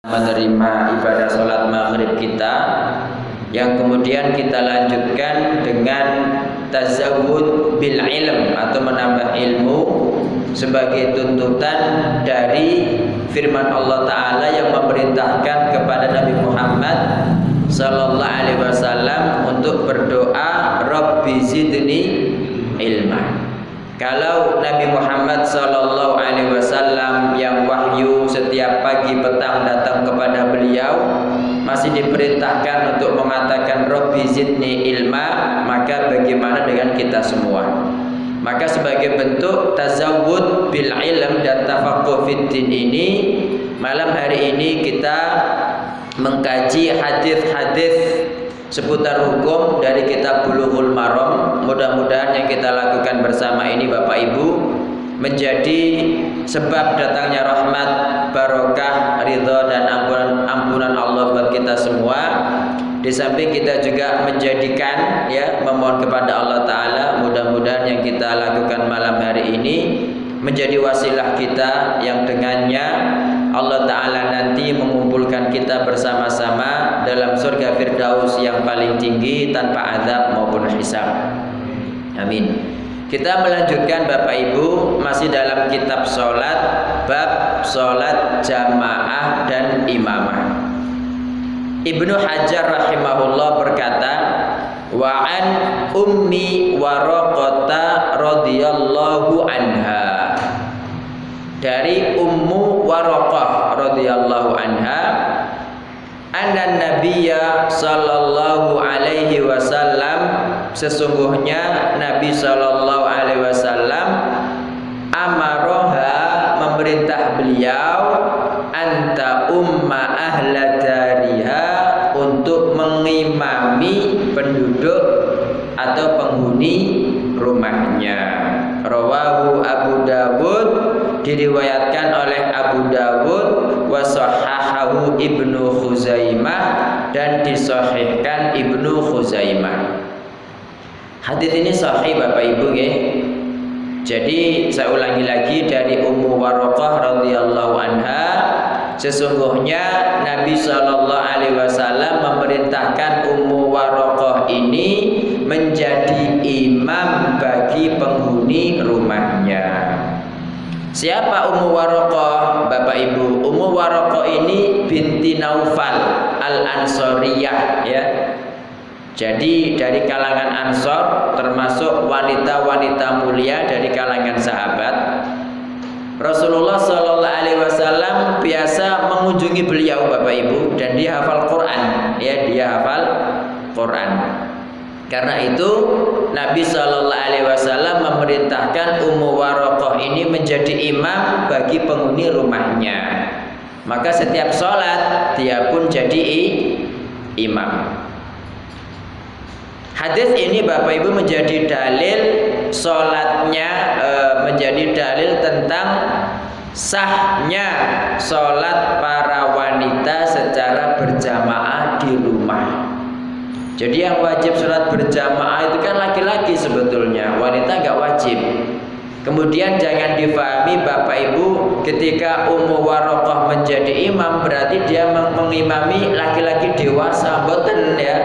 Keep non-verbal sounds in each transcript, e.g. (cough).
menerima ibadah sholat maghrib kita yang kemudian kita lanjutkan dengan tazawud bil ilm atau menambah ilmu sebagai tuntutan dari firman Allah taala yang memerintahkan kepada Nabi Muhammad sallallahu alaihi wasallam untuk berdoa Rabbi zidni ilma. Kalau Nabi Muhammad sallallahu alaihi wasallam yang wahyu setiap pagi petang datang kepada beliau masih diperintahkan untuk mengatakan Rabbi zidni ilma, maka bagaimana dengan kita semua? Maka sebagai bentuk tazawud bil ilm dan tafaqquh fiddin ini malam hari ini kita mengkaji hadis-hadis seputar hukum dari kitab Bulughul Maram. Mudah-mudahan yang kita lakukan bersama ini Bapak Ibu menjadi sebab datangnya rahmat, barokah, ridho dan ampunan, ampunan Allah buat kita semua. Di samping kita juga menjadikan ya memohon kepada Allah taala mudah-mudahan yang kita lakukan malam hari ini menjadi wasilah kita yang dengannya Allah Ta'ala nanti mengumpulkan kita bersama-sama dalam surga Firdaus yang paling tinggi tanpa azab maupun hisab. Amin. Kita melanjutkan Bapak Ibu masih dalam kitab solat bab solat jamaah dan imamah. Ibnu Hajar rahimahullah berkata, wa an ummi waraqata radhiyallahu anha. Dari Ummu Waraqah radhiyallahu anha anna nabiyya sallallahu alaihi wasallam sesungguhnya Nabi sallallahu alaihi wasallam amaroha memerintah beliau anta umma ahla dariha untuk mengimami penduduk atau penghuni rumahnya. Rawahu Abu Dawud diriwayatkan oleh Abu Dawud wa sahahahu Ibnu Khuzaimah dan disahihkan Ibnu Khuzaimah. Hadis ini sahih Bapak Ibu nggih. Jadi saya ulangi lagi dari Ummu Waraqah radhiyallahu anha sesungguhnya Nabi Shallallahu alaihi wasallam memerintahkan Ummu Waraqah ini menjadi imam bagi penghuni rumahnya. Siapa Ummu Waraqah? Bapak Ibu, Ummu Waraqah ini binti Naufal Al-Ansariyah ya. Jadi dari kalangan Ansor termasuk wanita-wanita mulia dari kalangan sahabat. Rasulullah Shallallahu Alaihi Wasallam biasa mengunjungi beliau Bapak Ibu dan dia hafal Quran ya dia hafal Quran. Karena itu Nabi Shallallahu Alaihi Wasallam memerintahkan Ummu Warokoh ini menjadi imam bagi penghuni rumahnya. Maka setiap sholat dia pun jadi imam. Hadis ini Bapak Ibu menjadi dalil sholatnya e, menjadi dalil tentang sahnya sholat para wanita secara berjamaah. Jadi yang wajib sholat berjamaah itu kan laki-laki sebetulnya, wanita nggak wajib. Kemudian jangan difahami Bapak Ibu ketika Ummu Warokoh menjadi imam berarti dia mengimami laki-laki dewasa, boten ya.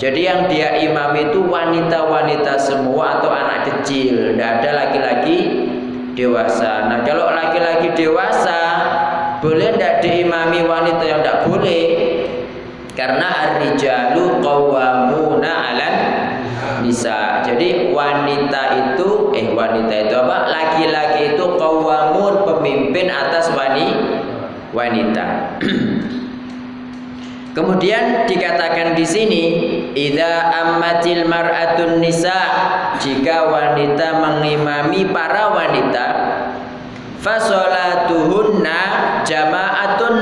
Jadi yang dia imam itu wanita-wanita semua atau anak kecil, tidak ada laki-laki dewasa. Nah kalau laki-laki dewasa boleh tidak diimami wanita yang tidak boleh? Karena ar-rijalu qawwamuna 'alan nisa. Jadi wanita itu eh wanita itu apa? Laki-laki itu qawwamun pemimpin atas wanita. (clears throat) Kemudian dikatakan di sini, idza ammatil mar'atun nisa, jika wanita mengimami para wanita, fasolatuhunna jama'atun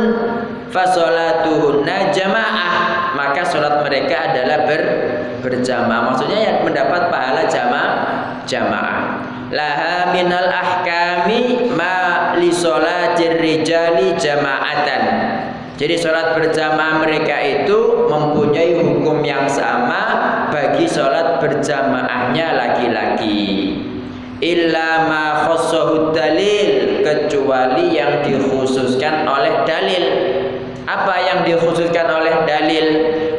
fasolatuhunna jamaah, maka sholat mereka adalah ber, berjamaah. Maksudnya yang mendapat pahala jamaah jamaah. Laha minal ahkami ma li rijali jama'atan. Jadi sholat berjamaah mereka itu mempunyai hukum yang sama bagi sholat berjamaahnya laki-laki. Illa ma dalil kecuali yang dikhususkan oleh dalil. Apa yang dikhususkan oleh dalil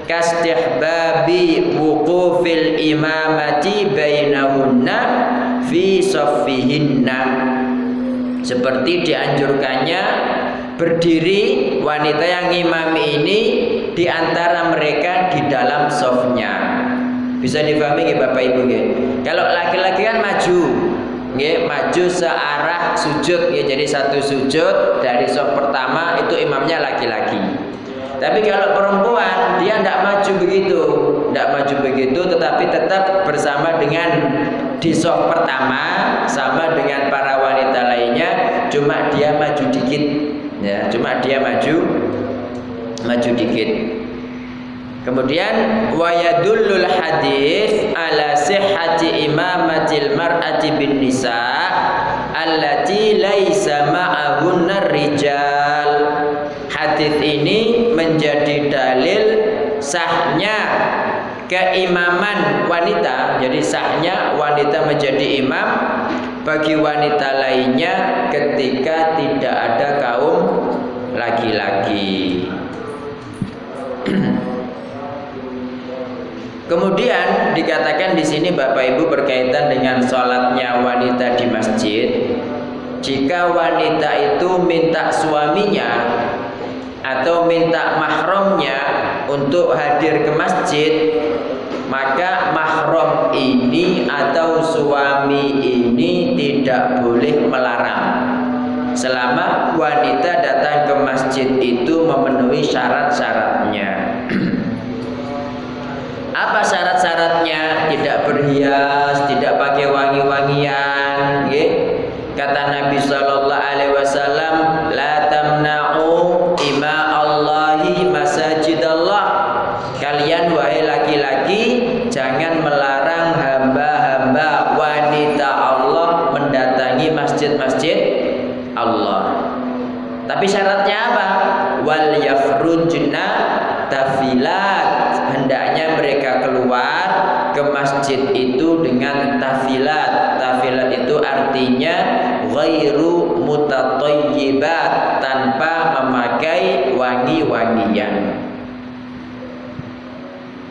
kastihbabi wuqufil imamati bainahunna fi saffihinna? Seperti dianjurkannya berdiri wanita yang imami ini di antara mereka di dalam softnya. Bisa dipahami ya Bapak Ibu ya kalau laki-laki kan maju ya, maju searah sujud. Ya jadi satu sujud dari soft pertama itu imamnya laki-laki. Tapi kalau perempuan dia tidak maju begitu. Tidak maju begitu tetapi tetap bersama dengan di soft pertama sama dengan para wanita lainnya. Cuma dia maju dikit. Ya cuma dia maju maju dikit Kemudian wayadullul hadis ala sihhati imamatil mar'ati bin nisa allati laisa ma'ahunna rijal. Hadis ini menjadi dalil sahnya keimaman wanita. Jadi sahnya wanita menjadi imam bagi wanita lainnya ketika tidak ada kaum laki-laki. Kemudian dikatakan di sini Bapak Ibu berkaitan dengan sholatnya wanita di masjid. Jika wanita itu minta suaminya atau minta mahramnya untuk hadir ke masjid, maka mahram ini atau suami ini tidak boleh melarang selama wanita datang ke masjid itu memenuhi syarat-syaratnya. (clears throat) Apa syarat-syaratnya? Tidak berhias, tidak pakai wangi-wangian, ya. Kata Nabi sallallahu ghairu mutatayyibat tanpa memakai wangi-wangian.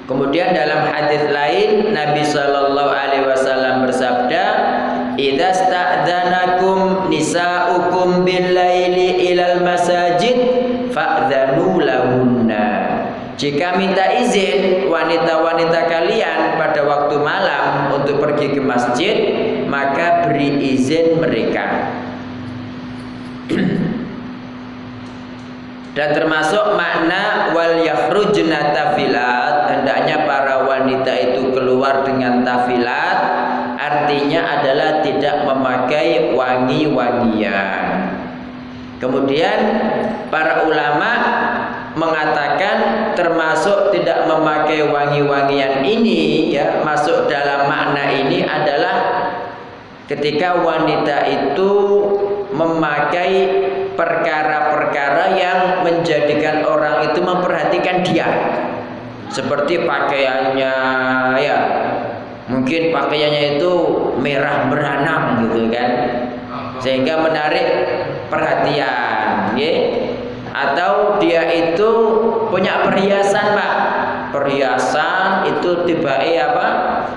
Kemudian dalam hadis lain Nabi Shallallahu Alaihi Wasallam bersabda, "Idza sta'dzanakum nisa'ukum bil laili ilal masajid fa'dzanu lahunna." Jika minta izin wanita-wanita kalian pada waktu malam untuk pergi ke masjid, maka beri izin mereka. Dan termasuk makna wal yakhrujna tafilat, hendaknya para wanita itu keluar dengan tafilat, artinya adalah tidak memakai wangi-wangian. Kemudian para ulama mengatakan termasuk tidak memakai wangi-wangian ini ya masuk dalam makna ini adalah ketika wanita itu memakai perkara-perkara yang menjadikan orang itu memperhatikan dia. Seperti pakaiannya ya mungkin pakaiannya itu merah beranang gitu kan. Sehingga menarik perhatian ya. Atau dia itu punya perhiasan pak. Perhiasan itu tiba apa?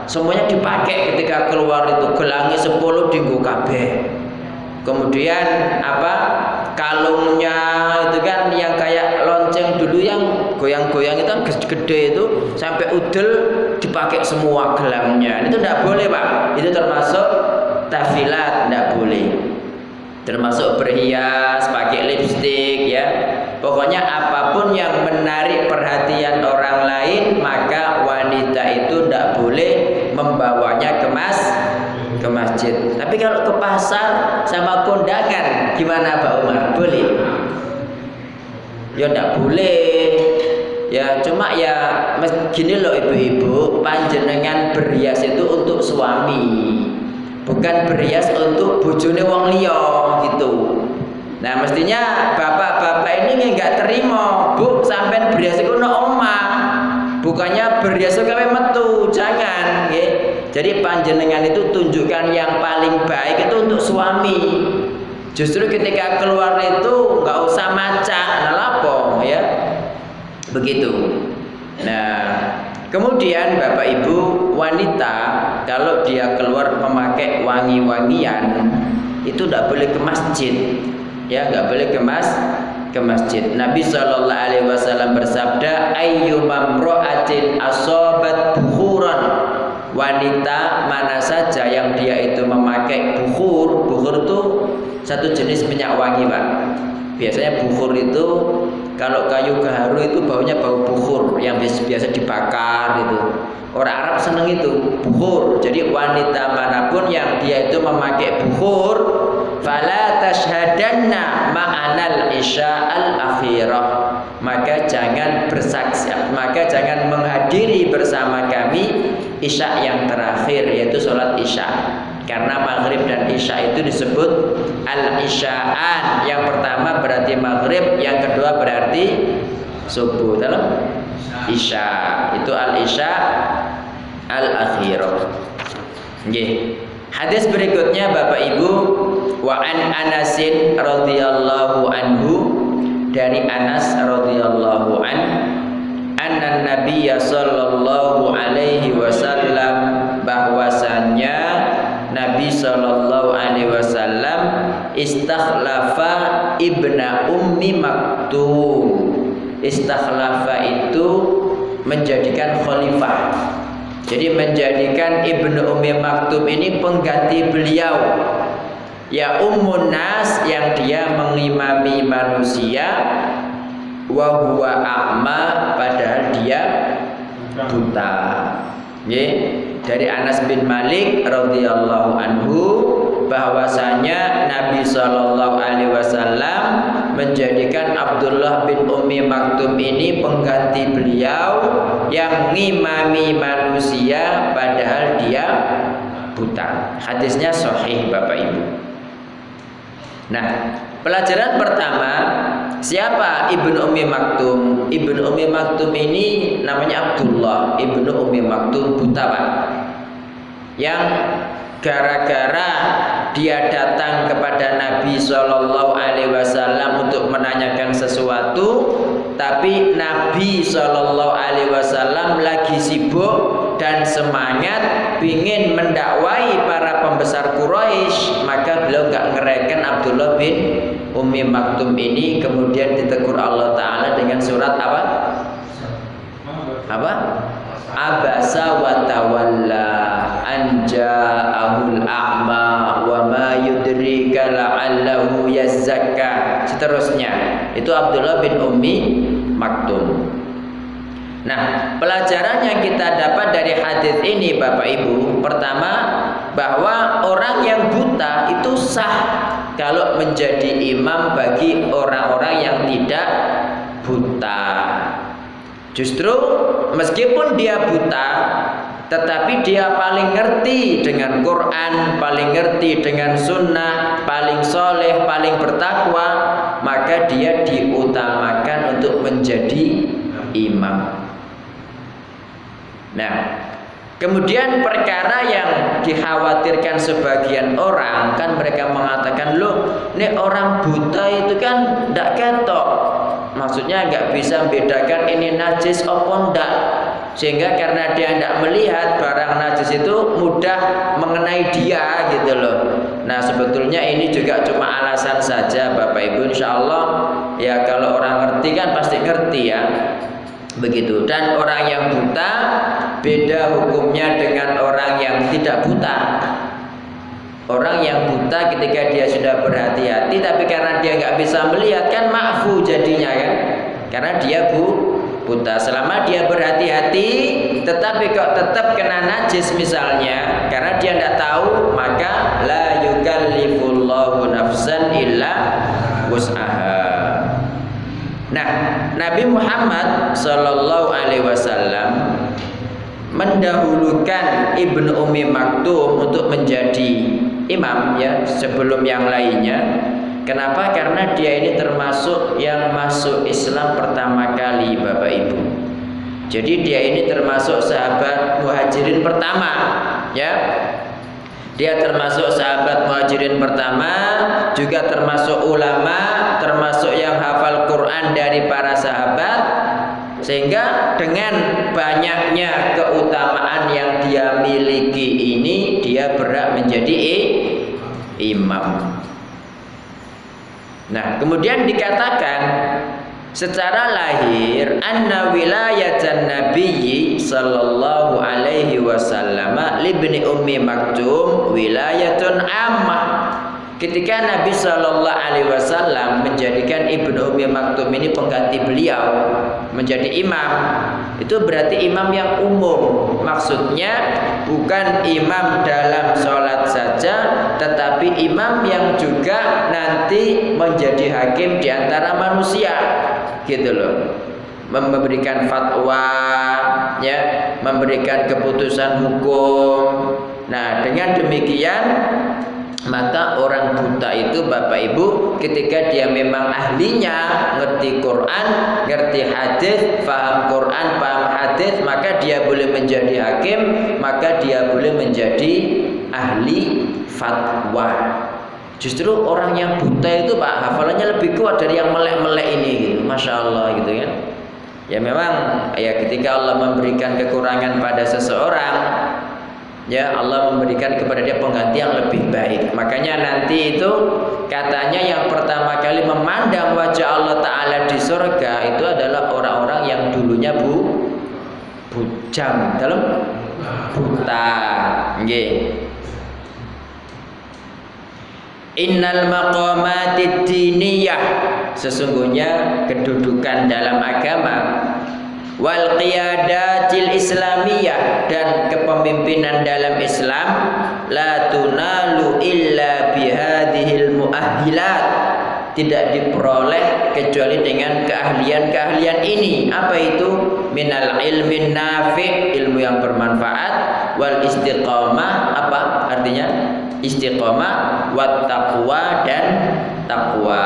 Semuanya dipakai ketika keluar itu. Gelangi 10 dinggo kabeh kemudian apa? Kalungnya itu kan yang kayak lonceng dulu yang goyang-goyang itu kan gede itu sampai udel dipakai semua gelangnya. Itu tidak boleh pak. Itu termasuk tafilat tidak boleh. Termasuk berhias, pakai lipstik ya. Pokoknya apa pun yang menarik perhatian orang lain maka wanita itu tidak boleh membawanya ke mas ke masjid. Tapi kalau ke pasar sama kondangan gimana Pak Umar? Boleh? Ya tidak boleh. Ya cuma ya gini loh ibu-ibu, panjenengan berhias itu untuk suami bukan berhias untuk bojone wong liya gitu. Nah, mestinya bapak-bapak ini nggak terima, Bu, sampai berhias itu no omah. Bukannya berhias itu metu, jangan, nggih. Jadi panjenengan itu tunjukkan yang paling baik itu untuk suami. Justru ketika keluar itu nggak usah maca, nalapo ya. Begitu. Nah, kemudian Bapak Ibu wanita kalau dia keluar memakai wangi-wangian itu tidak boleh ke masjid. Ya, nggak boleh ke mas ke masjid. Nabi Shallallahu Alaihi Wasallam bersabda, "Ayyumam ro'atin asobat bukhuran." Wanita mana saja yang dia itu memakai bukhur, bukhur itu satu jenis minyak wangi, Pak. Biasanya bukhur itu kalau kayu gaharu itu baunya bau bukhur yang biasa dibakar itu. Orang Arab seneng itu bukhur. Jadi wanita mana pun yang dia itu memakai bukhur, fala tashhadanna ma'anal isya al akhirah. Maka jangan bersaksi, maka jangan menghadiri bersama kami isya yang terakhir yaitu sholat isya. Karena maghrib dan isya itu disebut al-isya'an. Yang pertama berarti maghrib, yang kedua berarti subuh dalam isya. Itu al-isya al-akhirah. Nggih. Hadis berikutnya Bapak Ibu wa an Anasin radhiyallahu anhu dari Anas radhiyallahu an anna nabiyya sallallahu alaihi wasallam bahwasannya Nabi Shallallahu Alaihi Wasallam istakhlafa ibna ummi maktum. Istakhlafa itu menjadikan khalifah. Jadi menjadikan ibnu ummi maktum ini pengganti beliau. Ya ummun nas yang dia mengimami manusia wa huwa padahal dia buta. Yeah dari Anas bin Malik radhiyallahu anhu bahwasanya Nabi Shallallahu alaihi wasallam menjadikan Abdullah bin Umi Maktum ini pengganti beliau yang ngimami manusia padahal dia buta. Hadisnya sahih Bapak Ibu. Nah, pelajaran pertama Siapa Ibnu Ummi Maktum? Ibnu Ummi Maktum ini namanya Abdullah Ibnu Ummi Maktum buta Pak. Yang gara-gara dia datang kepada Nabi Shallallahu Alaihi Wasallam untuk menanyakan sesuatu, tapi Nabi Shallallahu Alaihi Wasallam lagi sibuk dan semangat ingin mendakwai para pembesar Quraisy, maka beliau nggak ngereken Abdullah bin Ummi Maktum ini kemudian ditegur Allah Ta'ala dengan surat apa? Apa? Abasa wa tawalla anja'ahul a'ma wa ma yudrika la'allahu yazzakka. Seterusnya. Itu Abdullah bin Ummi Maktum. Nah, pelajaran yang kita dapat dari hadis ini Bapak Ibu, pertama bahwa orang yang buta itu sah kalau menjadi imam bagi orang-orang yang tidak buta. Justru meskipun dia buta, tetapi dia paling ngerti dengan Quran, paling ngerti dengan sunnah, paling soleh, paling bertakwa, maka dia diutamakan untuk menjadi imam. Nah, kemudian perkara yang dikhawatirkan sebagian orang kan mereka mengatakan loh, ini orang buta itu kan tidak ketok. Maksudnya nggak bisa membedakan ini najis apa enggak. Sehingga karena dia tidak melihat barang najis itu mudah mengenai dia gitu loh. Nah sebetulnya ini juga cuma alasan saja Bapak Ibu Insya Allah ya kalau orang ngerti kan pasti ngerti ya. Begitu. Dan orang yang buta beda hukumnya dengan orang yang tidak buta. Orang yang buta ketika dia sudah berhati-hati tapi karena dia nggak bisa melihat kan maafu jadinya kan. Karena dia bu buta selama dia berhati-hati tetapi kok tetap kena najis misalnya karena dia tidak tahu maka la yukallifullahu nafsan illa wus'aha Nah, Nabi Muhammad Shallallahu Alaihi Wasallam mendahulukan Ibnu Umi Maktum untuk menjadi imam ya sebelum yang lainnya. Kenapa? Karena dia ini termasuk yang masuk Islam pertama kali, Bapak Ibu. Jadi dia ini termasuk sahabat muhajirin pertama, ya. Dia termasuk sahabat muhajirin pertama, juga termasuk ulama, termasuk yang hafal Quran dari para sahabat. Sehingga dengan banyaknya keutamaan yang dia miliki ini, dia berhak menjadi imam. Nah, kemudian dikatakan secara lahir anna wilayatan nabiyyi sallallahu alaihi wasallam libni ummi maktum wilayatun ammah. Ketika Nabi Shallallahu Alaihi Wasallam menjadikan ibnu Ummi Maktum ini pengganti beliau menjadi imam itu berarti imam yang umum. Maksudnya bukan imam dalam sholat saja tetapi imam yang juga nanti menjadi hakim di antara manusia. Gitu loh. Memberikan fatwa ya memberikan keputusan hukum. Nah dengan demikian maka orang buta itu Bapak Ibu ketika dia memang ahlinya ngerti Quran, ngerti hadis, paham Quran, paham hadis, maka dia boleh menjadi hakim, maka dia boleh menjadi ahli fatwa. Justru orang yang buta itu Pak hafalannya lebih kuat dari yang melek-melek ini gitu. Masya Allah gitu kan. Ya memang ya ketika Allah memberikan kekurangan pada seseorang ya Allah memberikan kepada dia pengganti yang lebih baik. Makanya nanti itu katanya yang pertama kali memandang wajah Allah taala di surga itu adalah orang-orang yang dulunya bu bujang dalam buta. Nggih. Innal maqamatid diniyah sesungguhnya kedudukan dalam agama wal qiyadatil islamiyah dan kepemimpinan dalam Islam la tunalu illa bihadhil muahhilat tidak diperoleh kecuali dengan keahlian-keahlian ini. Apa itu? Minal ilmin nafi ilmu yang bermanfaat. Wal istiqamah apa artinya? Istiqomah wat taqwa dan takwa.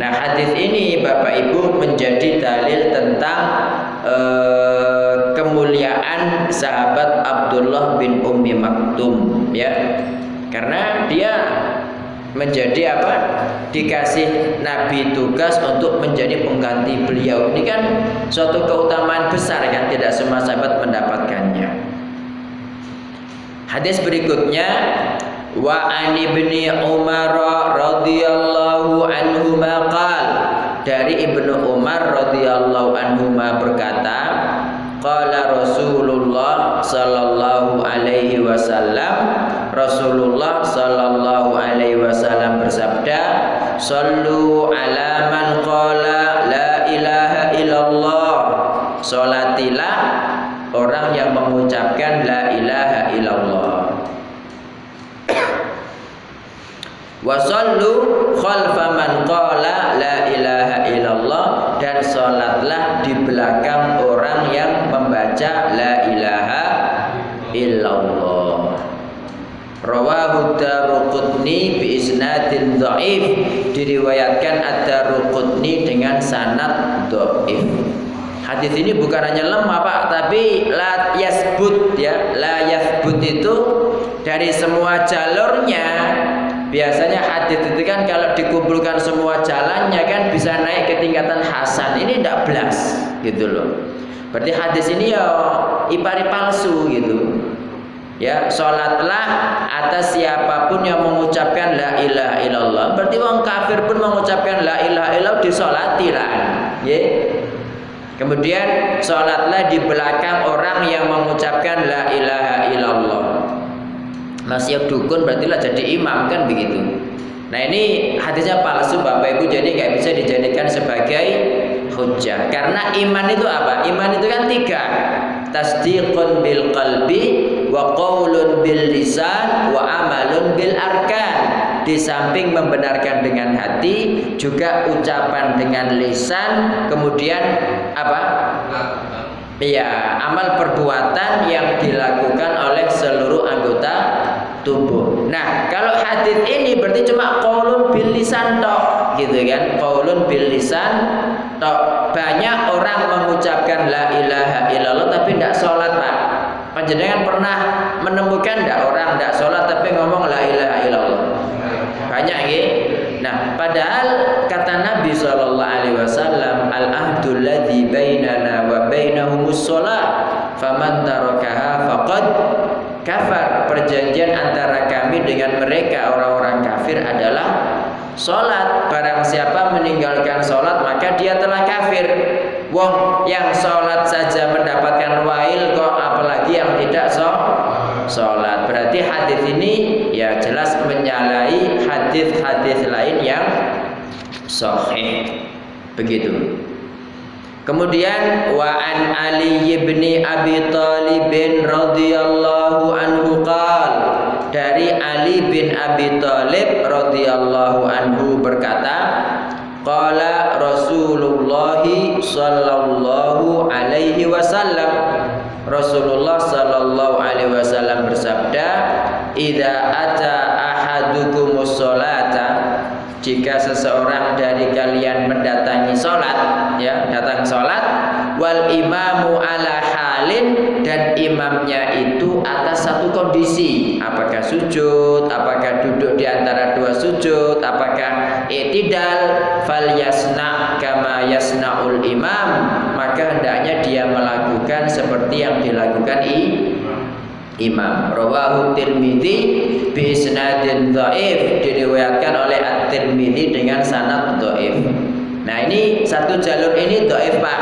Nah, hadis ini Bapak Ibu menjadi dalil tentang eh, kemuliaan sahabat Abdullah bin Ummi Maktum ya. Karena dia menjadi apa? Dikasih Nabi tugas untuk menjadi pengganti beliau. Ini kan suatu keutamaan besar kan tidak semua sahabat mendapatkannya. Hadis berikutnya wa an ibni Umar radhiyallahu anhu qal dari Ibnu Umar radhiyallahu anhu berkata qala Rasulullah sallallahu alaihi wasallam. Rasulullah sallallahu alaihi wasallam bersabda sallu ala man qala la ilaha illallah. Salatilah orang yang mengucapkan la ilaha illallah Wasallu khalfa man qala la ilaha illallah dan salatlah di belakang orang yang membaca la ilaha illallah. Rawahu Daruqutni bi isnadin dhaif diriwayatkan ad-Daruqutni dengan sanad dhaif. Hadis ini bukan hanya lemah Pak, tapi la yasbut ya. La yasbut itu dari semua jalurnya Biasanya hadis itu kan kalau dikumpulkan semua jalannya kan bisa naik ke tingkatan hasan. Ini tidak belas gitu loh. Berarti hadis ini ya ipari palsu gitu. Ya, sholatlah atas siapa pun yang mengucapkan la ilaha illallah. Berarti orang kafir pun mengucapkan la ilaha illallah disolatilah. Ya. Kemudian sholatlah di belakang orang yang mengucapkan la ilaha illallah masih dukun berarti lah jadi imam kan begitu. Nah ini hadisnya palsu Bapak Ibu jadi nggak bisa dijadikan sebagai hujah karena iman itu apa? Iman itu kan tiga tasdiqun bil qalbi wa qaulun bil lisan wa amalun bil arkan di samping membenarkan dengan hati juga ucapan dengan lisan kemudian apa Iya, amal perbuatan yang dilakukan oleh seluruh anggota tubuh. Nah, kalau hadis ini berarti cuma qaulun bil lisan tok, gitu kan? Qaulun bil lisan tok. Banyak orang mengucapkan la ilaha illallah tapi tidak sholat, Pak. Panjenengan pernah menemukan tidak orang tidak sholat tapi ngomong la ilaha illallah? Banyak ya. Nah, padahal kata Nabi Shallallahu Alaihi Wasallam, al ahdul ladhi bainana wa bainahumus sholat, faman tarakaha faqad kafar. Perjanjian antara kami dengan mereka orang-orang kafir adalah sholat. Barang siapa meninggalkan sholat maka dia telah kafir. Wong yang sholat saja mendapatkan wail kok apalagi yang tidak sholat. Berarti hadis ini ya jelas menyalahi hadis-hadis lain yang sahih. Begitu. Kemudian wa an Ali bin Abi Thalib radhiyallahu anhu qal dari Ali bin Abi Thalib radhiyallahu anhu berkata Qala Rasulullah sallallahu alaihi wasallam. Rasulullah sallallahu alaihi wasallam bersabda Idza ata sholata jika seseorang dari kalian mendatangi salat ya datang salat wal imamu ala halin dan imamnya itu atas satu kondisi. Apakah sujud apakah duduk di antara dua sujud apakah i'tidal fal yasna kama yasnaul imam maka hendaknya dia melakukan seperti yang dilakukan i imam. Rawahu tirmidzi bi isnadin dhaif diriwayatkan oleh at-tirmidzi dengan sanad dhaif nah ini satu jalur ini dhaif Pak.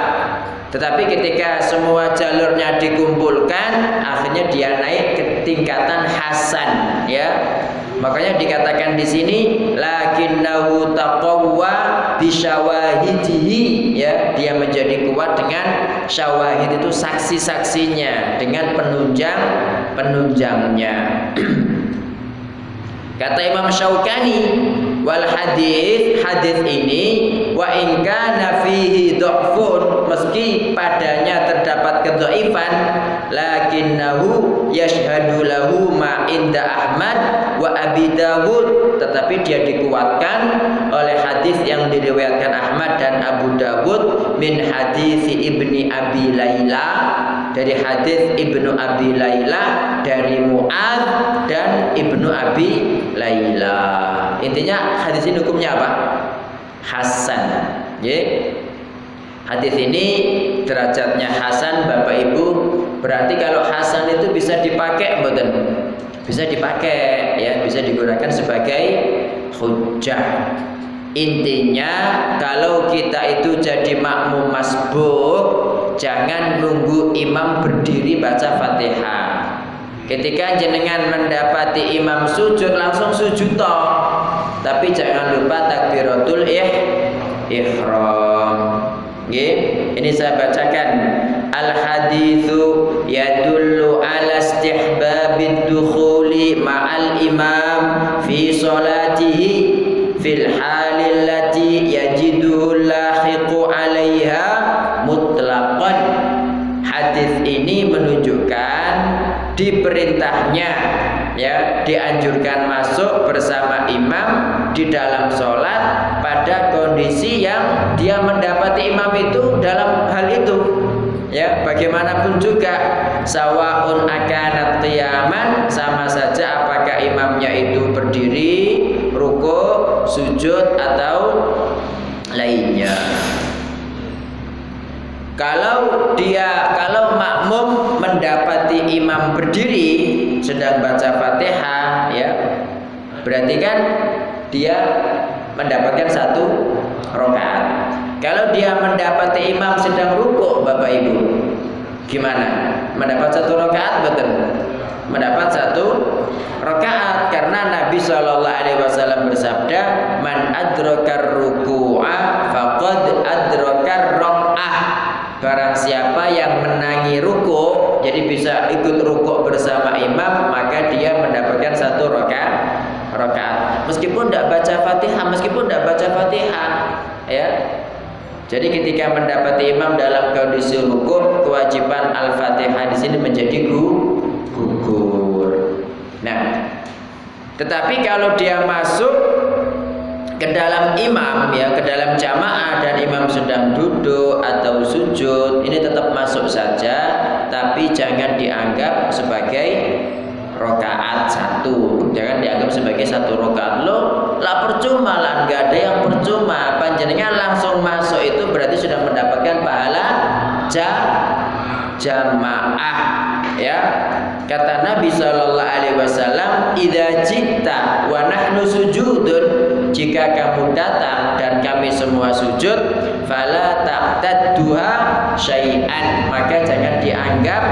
Tetapi ketika semua jalurnya dikumpulkan akhirnya dia naik ke tingkatan hasan ya. Makanya dikatakan di sini lakinnahu taqawwa bisyawahidihi ya. Dia menjadi kuat dengan syawahid itu saksi-saksinya dengan penunjang penunjangnya. (clears throat) Kata Imam Syaukani wal hadis hadis ini wa in kana fihi dhafun meski padanya terdapat kedhaifan lakinnahu yashhadu lahu ma inda Ahmad wa Abi Dawud tetapi dia dikuatkan oleh hadis yang diriwayatkan Ahmad dan Abu Dawud min hadis Ibni Abi Laila dari hadis Ibnu Abi Laila dari Muad dan Ibnu Abi Laila. Intinya hadis ini hukumnya apa? Hasan. Ya. Hadis ini derajatnya Hasan Bapak Ibu berarti kalau Hasan itu bisa dipakai mboten? Bisa dipakai ya, bisa digunakan sebagai hujah. Intinya kalau kita itu jadi makmum masbuk jangan nunggu imam berdiri baca Fatihah. Ketika jenengan mendapati imam sujud langsung sujud toh. Tapi jangan lupa takbiratul ih ihram. Nggih, ini saya bacakan. Al hadithu yadullu ala istihbabid dukhuli ma'al imam fi salatihi fil halil lati yajiduhu lahiqu 'alaiha mutlaqan. Hadis ini menunjukkan diperintahnya ya dianjurkan masuk bersama imam di dalam sholat pada kondisi yang dia mendapati imam itu dalam hal itu. Ya bagaimanapun juga sawaun akanat qiyaman sama saja apakah imamnya itu berdiri ruko sujud atau lainnya kalau dia kalau makmum mendapati imam berdiri sedang baca Fatihah ya berarti kan dia mendapatkan satu rakaat. Kalau dia mendapati imam sedang rukuk Bapak Ibu gimana? Mendapat satu rakaat betul? Mendapat satu rakaat karena Nabi Shallallahu Alaihi Wasallam bersabda, "Man adrokar ruku'a faqad adrokar rakaah." Barang siapa yang menangi ruku, jadi bisa ikut ruku bersama imam, maka dia mendapatkan satu rakaat. Rakaat. Meskipun tidak baca Fatihah, meskipun tidak baca Fatihah, ya. Jadi ketika mendapati imam dalam kondisi ruku, kewajiban Al-Fatihah di sini menjadi gugur. Nah, tetapi kalau dia masuk ke dalam imam ya ke dalam jamaah dan imam sedang duduk atau sujud ini tetap masuk saja tapi jangan dianggap sebagai rokaat satu. Jangan dianggap sebagai satu rokaat. Lo lah percuma lah nggak ada yang percuma. Panjenengan langsung masuk itu berarti sudah mendapatkan pahala ja jamaah ya. Kata Nabi Shallallahu Alaihi Wasallam idza jita wa nahnu sujudun jika kamu datang dan kami semua sujud fala taqtadduha syai'an. Maka jangan dianggap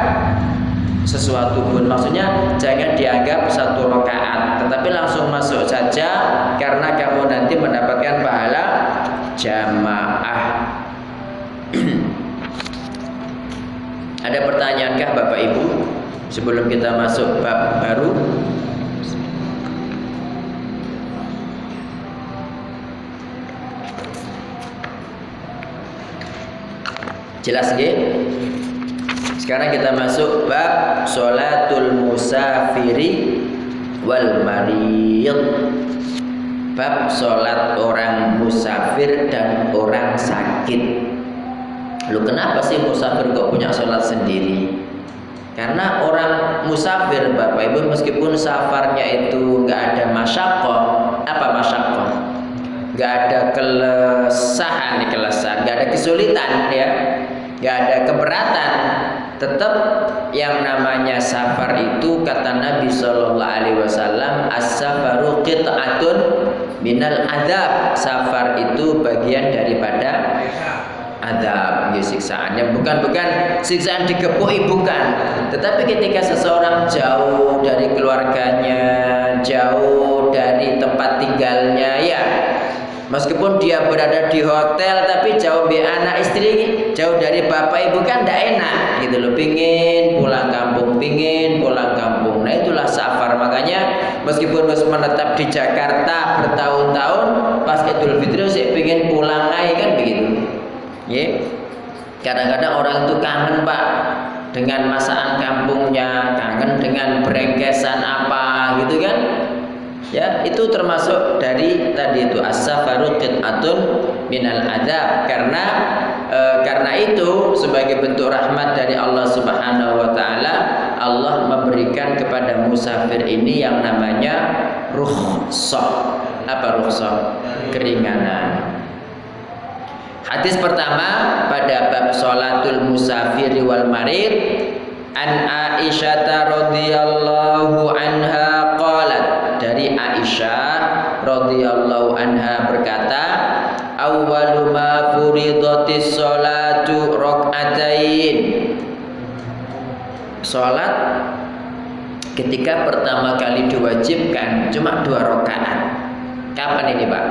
sesuatu pun. Maksudnya jangan dianggap satu rakaat. Tetapi langsung masuk saja karena kamu nanti mendapatkan pahala jamaah. (clears throat) Ada pertanyaankah Bapak Ibu sebelum kita masuk bab baru Jelas nggih? Sekarang kita masuk bab sholatul musafiri wal marid. Bab sholat orang musafir dan orang sakit. Lu kenapa sih musafir kok punya sholat sendiri? Karena orang musafir Bapak Ibu meskipun safarnya itu nggak ada masyakoh, apa masyakoh? Nggak ada kelesahan, kelesahan, nggak ada kesulitan ya, nggak ada keberatan. Tetap yang namanya safar itu kata Nabi Shallallahu Alaihi Wasallam as-safaru qit'atun minal adab. Safar itu bagian daripada adab. Ya siksaannya bukan bukan siksaan dikepui bukan. Tetapi ketika seseorang jauh dari keluarganya jauh dari tempat tinggalnya ya Meskipun dia berada di hotel tapi jauh dari anak istri, jauh dari bapak ibu kan tidak enak gitu loh. Pingin pulang kampung, pingin pulang kampung. Nah itulah safar. Makanya meskipun harus menetap di Jakarta bertahun-tahun, pas Idul Fitri saya pingin pulang aja kan begitu. Ya. Kadang-kadang orang itu kangen pak dengan masakan kampungnya, kangen dengan brengkesan apa gitu kan ya itu termasuk dari tadi itu as-safaru qit'atun minal adab karena e, karena itu sebagai bentuk rahmat dari Allah Subhanahu wa taala Allah memberikan kepada musafir ini yang namanya rukhsah. Apa rukhsah? Keringanan. Hadis pertama pada bab salatul musafir wal marid an Aisyah radhiyallahu anha qalat dari Aisyah radhiyallahu anha berkata awwalu ma furidatis salatu rakaatain salat ketika pertama kali diwajibkan cuma dua rakaat. Kapan ini Pak?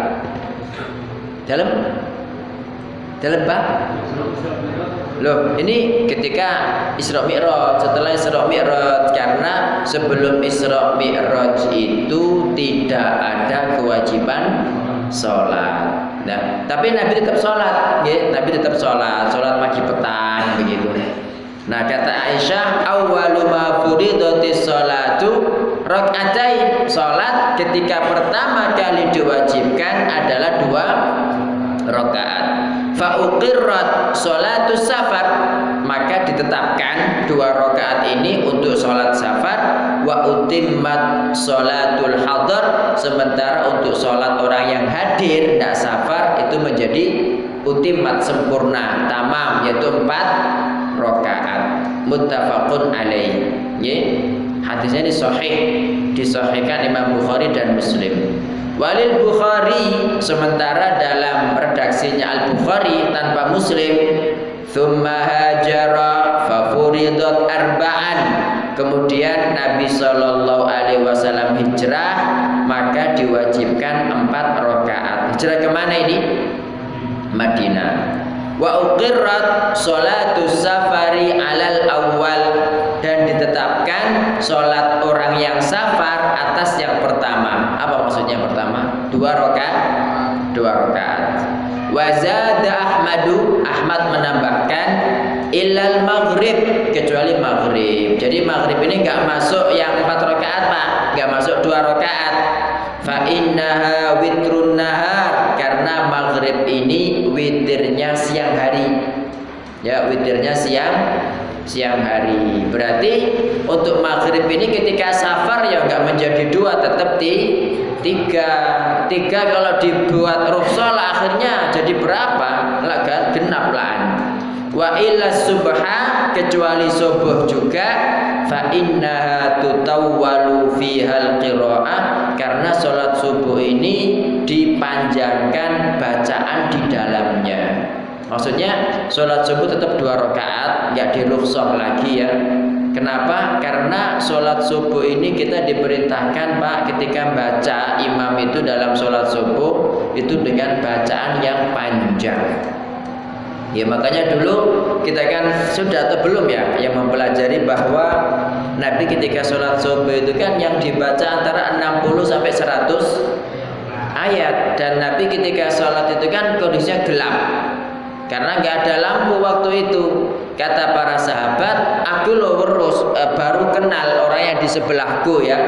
Dalam? Dalam Pak Loh, ini ketika Isra Mi'raj, setelah Isra Mi'raj karena sebelum Isra Mi'raj itu tidak ada kewajiban sholat. Nah, tapi Nabi tetap sholat, ya, Nabi tetap sholat, sholat pagi petang begitu. Nah, kata Aisyah, awwalu ma sholatu rakaatain. Sholat ketika pertama kali diwajibkan adalah dua rakaat fa uqirrat sholatus safar. Maka ditetapkan dua rakaat ini untuk sholat safar. Wa utimmat sholatul hadar. Sementara untuk sholat orang yang hadir tidak safar itu menjadi utimmat sempurna tamam yaitu empat rakaat. Muttafaqun alaih ya hadisnya ini sahih. Disahihkan Imam Bukhari dan Muslim Walil Bukhari sementara dalam redaksinya Al Bukhari tanpa Muslim thumma hajara fafuridat arba'an. Kemudian Nabi Shallallahu Alaihi Wasallam hijrah maka diwajibkan empat rakaat. Hijrah ke mana ini? Madinah. Wa uqirrat sholatus safari alal awal ditetapkan sholat orang yang safar atas yang pertama. Apa maksudnya pertama? Dua rakaat, dua rakaat. Wazada Ahmadu Ahmad menambahkan ilal maghrib kecuali maghrib. Jadi maghrib ini nggak masuk yang empat rakaat pak, nggak masuk dua rakaat. fa innaha witrun nahar karena maghrib ini witirnya siang hari ya witirnya siang siang hari. Berarti untuk maghrib ini ketika safar ya nggak menjadi dua tetap di tiga. Tiga kalau dibuat rukhsah akhirnya jadi berapa? Lah genap lah. Wa illa subha kecuali subuh juga fa innaha tutawwalu fihal qiraah karena sholat subuh ini dipanjangkan bacaan di dalamnya maksudnya sholat subuh tetap dua rakaat nggak dirukhsah lagi ya Kenapa? Karena sholat subuh ini kita diperintahkan Pak ketika baca imam itu dalam sholat subuh itu dengan bacaan yang panjang. Ya makanya dulu kita kan sudah atau belum ya yang mempelajari bahwa Nabi ketika sholat subuh itu kan yang dibaca antara 60 sampai 100 ayat dan Nabi ketika sholat itu kan kondisinya gelap karena nggak ada lampu waktu itu. Kata para sahabat aku loh berus e, baru kenal orang yang di sebelahku ya.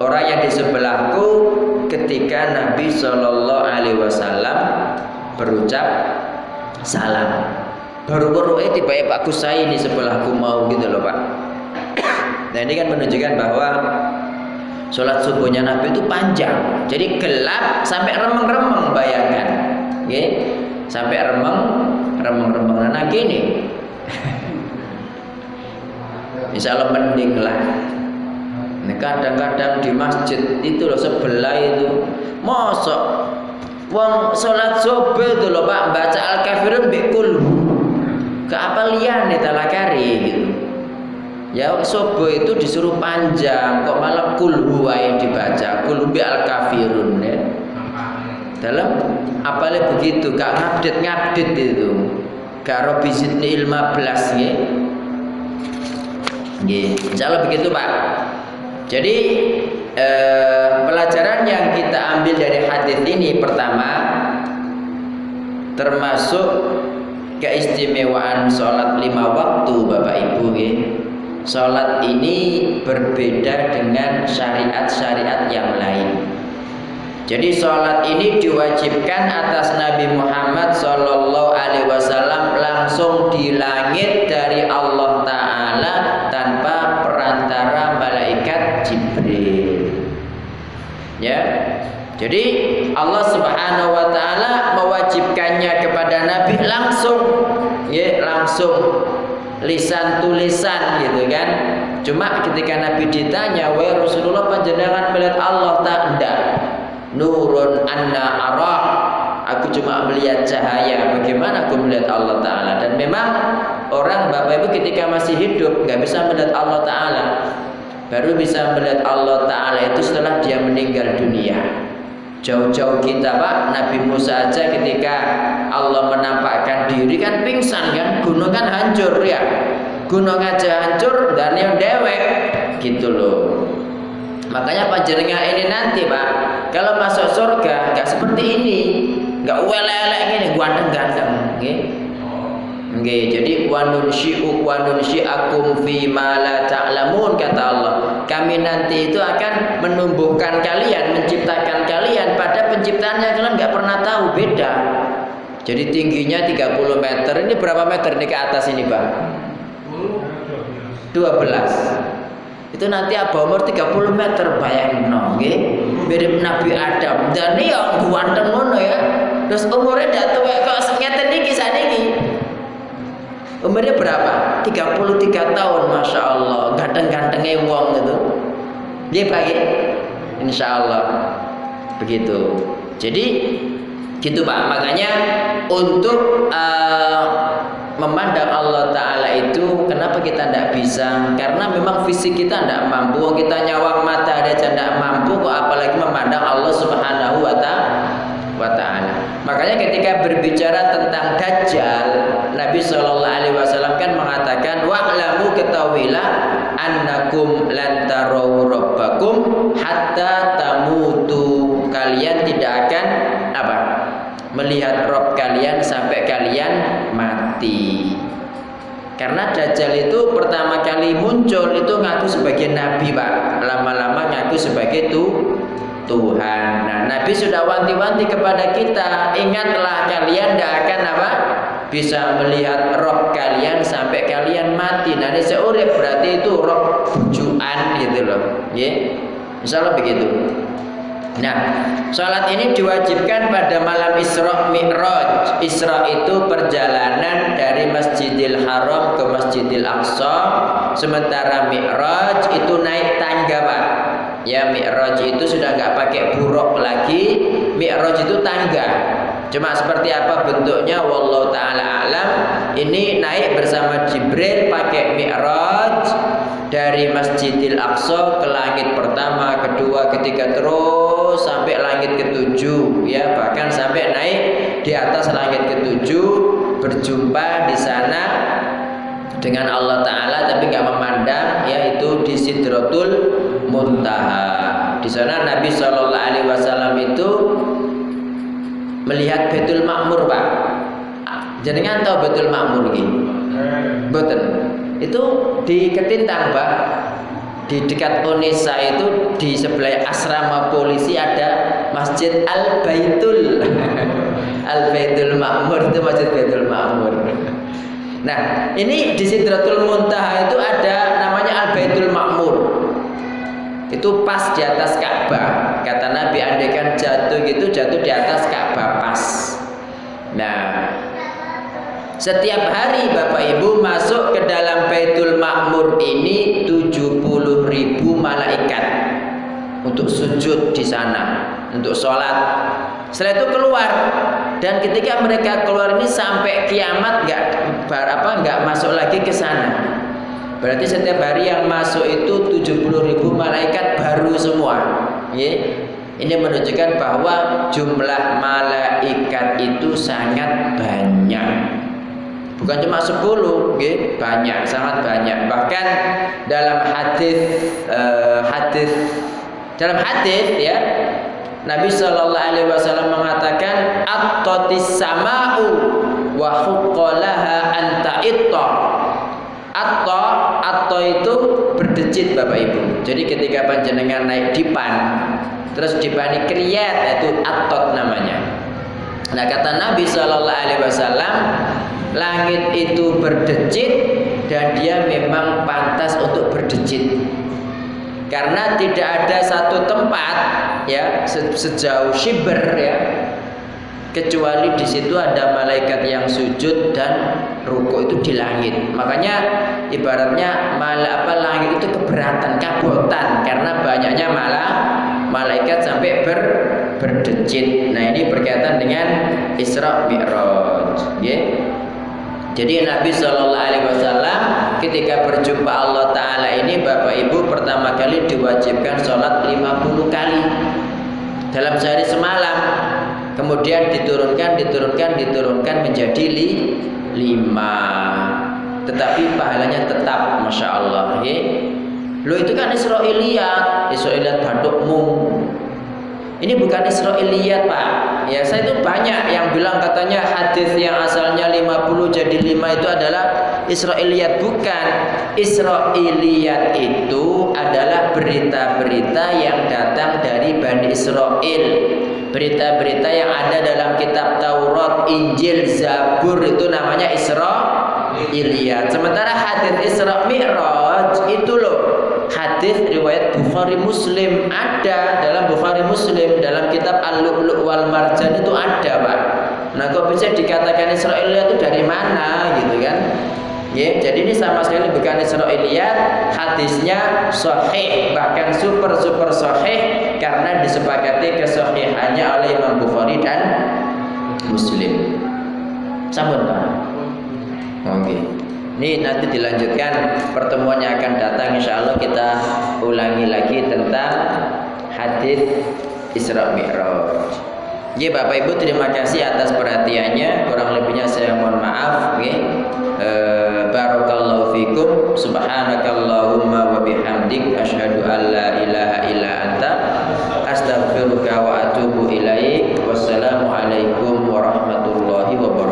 Orang yang di sebelahku ketika Nabi Shallallahu Alaihi Wasallam berucap salam. Baru-baru eh tiba ya Pak Kusai di sebelahku mau gitu loh Pak. (coughs) Nah ini kan menunjukkan bahwa sholat subuhnya Nabi itu panjang. Jadi gelap sampai remeng-remeng bayangkan. Ya sampai remeng remeng-remeng. Nah gini. (laughs) Insya Allah mending lah. Kadang-kadang di masjid itu loh sebelah itu. Mosok Wong sholat subuh itu loh Pak baca al kafirun bikul ke apa lian nih talakari gitu. Ya subuh itu disuruh panjang kok malah kulhu yang dibaca. Kulhu bi al kafirun ya. Dalam apalagi begitu gak ngabdit ngabdit itu gak robi zidni ilma belas ya. Insya Allah begitu Pak. Jadi eh, pelajaran yang kita ambil dari hadis ini pertama termasuk keistimewaan sholat lima waktu Bapak Ibu ya. Sholat ini berbeda dengan syariat-syariat yang lain. Jadi sholat ini diwajibkan atas Nabi Muhammad Shallallahu Alaihi Wasallam langsung di langit dari Allah Taala tanpa perantara malaikat Jibril. Ya. Jadi Allah Subhanahu wa taala mewajibkannya kepada Nabi langsung ya langsung lisan tulisan gitu kan. Cuma ketika Nabi ditanya, "Wahai Rasulullah panjenengan melihat Allah tak enggak?" Nurun anna arah. Aku cuma melihat cahaya. Bagaimana aku melihat Allah Taala? Dan memang orang Bapak Ibu ketika masih hidup nggak bisa melihat Allah Taala. Baru bisa melihat Allah Taala itu setelah dia meninggal dunia. Jauh-jauh kita Pak, Nabi Musa aja ketika Allah menampakkan diri kan pingsan kan, gunung kan hancur ya. Gunung aja hancur dan yang dewek gitu loh. Makanya panjenengan ini nanti Pak, kalau masuk surga nggak seperti ini, nggak welelek gini, ganteng-ganteng, Oke, jadi wanun syi'u wanun syi'akum fi ma la ta'lamun kata Allah. Kami nanti itu akan menumbuhkan kalian, menciptakan kalian pada penciptaannya kalian nggak pernah tahu beda. Jadi tingginya 30 meter. Ini berapa meter nih ke atas ini, Bang? 12. Itu nanti apa umur 30 meter bayangin no, nggih. Mirip Nabi Adam. Dan ini ya ganteng ngono ya. Terus umurnya dak tuwek kok ngeten iki saniki. Umurnya berapa? 33 tahun Masya Allah Ganteng-gantengnya wong itu Dia pagi Insya Allah Begitu Jadi Gitu Pak Makanya Untuk uh, Memandang Allah Ta'ala itu Kenapa kita tidak bisa? Karena memang fisik kita tidak mampu. Kita nyawang mata ada tidak mampu apalagi memandang Allah Subhanahu wa Ta'ala. Makanya ketika berbicara tentang Dajjal Nabi Shallallahu Alaihi Wasallam kan mengatakan wa'lamu ketahuilah annakum lantarau rabbakum hatta tamutu. Kalian tidak akan apa? Melihat Rob kalian sampai kalian mati karena Dajjal itu pertama kali muncul itu ngaku sebagai nabi pak lama-lama ngaku sebagai tu Tuhan. Nah, Nabi sudah wanti-wanti kepada kita, ingatlah kalian tidak akan apa? Bisa melihat roh kalian sampai kalian mati. Ini seurip berarti itu roh bujuan gitu loh. Ya. Insyaallah begitu. Nah, sholat ini diwajibkan pada malam Isra Mi'raj. Isra itu perjalanan dari Masjidil Haram ke Masjidil Aqsa, sementara Mi'raj itu naik tangga, Pak. Ya, Mi'raj itu sudah nggak pakai buruk lagi, Mi'raj itu tangga. Cuma seperti apa bentuknya wallahu taala alam. Ini naik bersama Jibril pakai Mi'raj dari Masjidil Aqsa ke langit pertama, kedua, ketiga terus sampai langit ketujuh ya bahkan sampai naik di atas langit ketujuh berjumpa di sana dengan Allah Taala tapi nggak memandang yaitu di Sidratul Muntaha. Di sana Nabi Shallallahu Alaihi Wasallam itu melihat Betul Makmur pak. Jenengan tahu Betul Makmur ini? Betul itu di Ketintang Pak di dekat Unesa itu di sebelah asrama polisi ada Masjid Al Baitul (laughs) Al Baitul Makmur itu Masjid Baitul Makmur nah ini di Sidratul Muntaha itu ada namanya Al Baitul Makmur itu pas di atas Ka'bah. Kata Nabi andaikan jatuh gitu jatuh di atas Ka'bah pas. Nah setiap hari Bapak Ibu masuk ke dalam Baitul Makmur ini 70 ribu malaikat untuk sujud di sana, untuk sholat. Setelah itu keluar dan ketika mereka keluar ini sampai kiamat nggak apa nggak masuk lagi ke sana. Berarti setiap hari yang masuk itu 70 ribu malaikat baru semua. Ini menunjukkan bahwa jumlah malaikat itu sangat banyak. Bukan cuma 10, okay? banyak, sangat banyak. Bahkan dalam hadis uh, hadis dalam hadis ya Nabi Shallallahu Alaihi Wasallam mengatakan atotis samau wa anta itta atau atau itu berdecit Bapak Ibu. Jadi ketika panjenengan naik dipan terus dipani kriyat itu atot namanya. Nah kata Nabi Shallallahu Alaihi Wasallam langit itu berdecit dan dia memang pantas untuk berdecit. Karena tidak ada satu tempat ya sejauh shiber ya kecuali di situ ada malaikat yang sujud dan ruko itu di langit. Makanya ibaratnya malah apa langit itu keberatan kabotan karena banyaknya malah malaikat sampai ber berdecit. Nah ini berkaitan dengan Isra Mi'raj ya jadi Nabi Shallallahu Alaihi Wasallam ketika berjumpa Allah Taala ini Bapak Ibu pertama kali diwajibkan sholat 50 kali dalam sehari semalam. Kemudian diturunkan, diturunkan, diturunkan menjadi li, lima. Tetapi pahalanya tetap, masya Allah. Lo itu kan Israiliyat, Israiliyat badukmu. Ini bukan Israiliyat Pak. Ya saya itu banyak yang bilang katanya hadis yang asalnya 50 jadi 5 itu adalah Israiliyat. Bukan. Israiliyat itu adalah berita-berita yang datang dari Bani Israel Berita-berita yang ada dalam kitab Taurat, Injil, Zabur itu namanya Israiliyat. Sementara hadis Isra Mi'raj itu loh hadis riwayat Bukhari Muslim ada dalam Bukhari Muslim dalam kitab Al-Lu'lu' wal Marjan itu ada Pak nah kok bisa dikatakan Israiliyat itu dari mana gitu kan Ya, jadi ini sama sekali bukan Israiliyat, hadisnya sahih, bahkan super super sahih karena disepakati kesahihannya oleh Imam Bukhari dan Muslim. Sambut Pak. Oke. Okay. Ini nanti dilanjutkan pertemuan yang akan datang insya Allah kita ulangi lagi tentang hadis Isra Mi'raj. Ya Bapak Ibu terima kasih atas perhatiannya. Kurang lebihnya saya mohon maaf. Oke. Okay. E, barakallahu fikum. Subhanakallahumma wa bihamdik asyhadu an la ilaha illa anta astaghfiruka wa atubu ilaik. Wassalamualaikum warahmatullahi wabarakatuh.